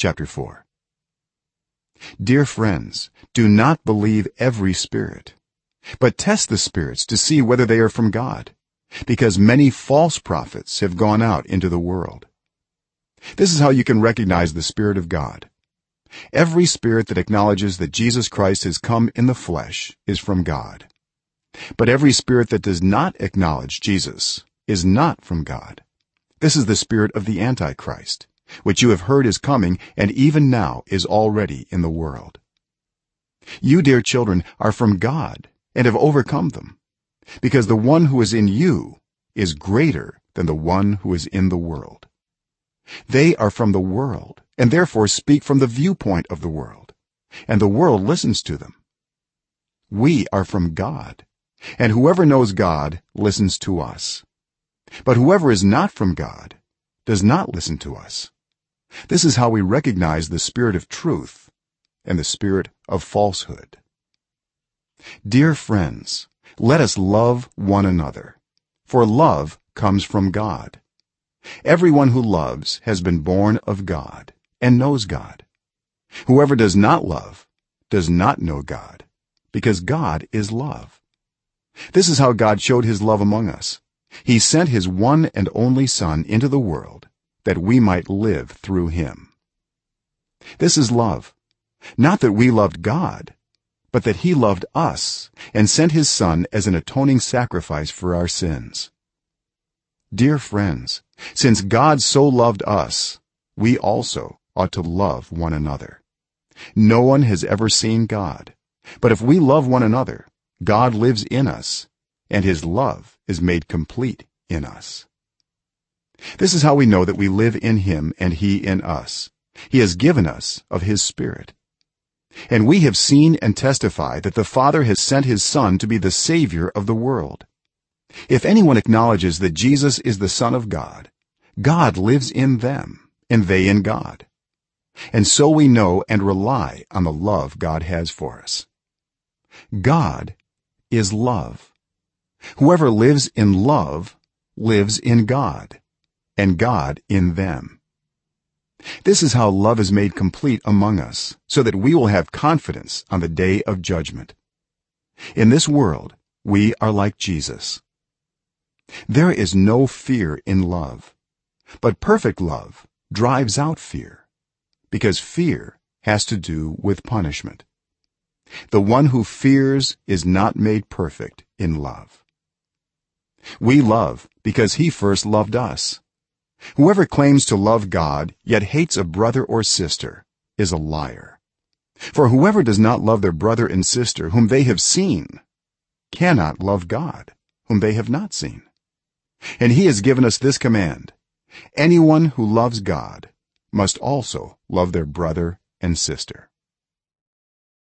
chapter 4 dear friends do not believe every spirit but test the spirits to see whether they are from god because many false prophets have gone out into the world. This is how you can recognize the spirit of god. Every spirit that acknowledges that jesus christ has come in the flesh is from god. But every spirit that does not acknowledge jesus is not from god. This is the spirit of the antichrist which you have heard is coming and even now is already in the world. You dear children are from god and have overcome them because the one who is in you is greater than the one who is in the world. They are from the world and therefore speak from the viewpoint of the world and the world listens to them. We are from god and whoever knows god listens to us. But whoever is not from god does not listen to us this is how we recognize the spirit of truth and the spirit of falsehood. Dear friends let us love one another for love comes from god. Everyone who loves has been born of god and knows god. Whoever does not love does not know god because god is love. This is how god showed his love among us. He sent his one and only son into the world that we might live through him. This is love. Not that we loved god but that he loved us and sent his son as an atoning sacrifice for our sins. Dear friends since god so loved us we also ought to love one another. No one has ever seen god but if we love one another god lives in us and his love is made complete in us this is how we know that we live in him and he in us. He has given us of his spirit. And we have seen and testify that the father has sent his son to be the savior of the world. If anyone acknowledges that jesus is the son of god god lives in them and they in god. And so we know and rely on the love god has for us. God is love. Whoever lives in love lives in god and god in them. This is how love is made complete among us so that we will have confidence on the day of judgment. In this world we are like jesus. There is no fear in love but perfect love drives out fear because fear has to do with punishment. The one who fears is not made perfect in love. We love because he first loved us whoever claims to love god yet hates a brother or sister is a liar. For whoever does not love their brother and sister whom they have seen cannot love god whom they have not seen. And he has given us this command. Anyone who loves god must also love their brother and sister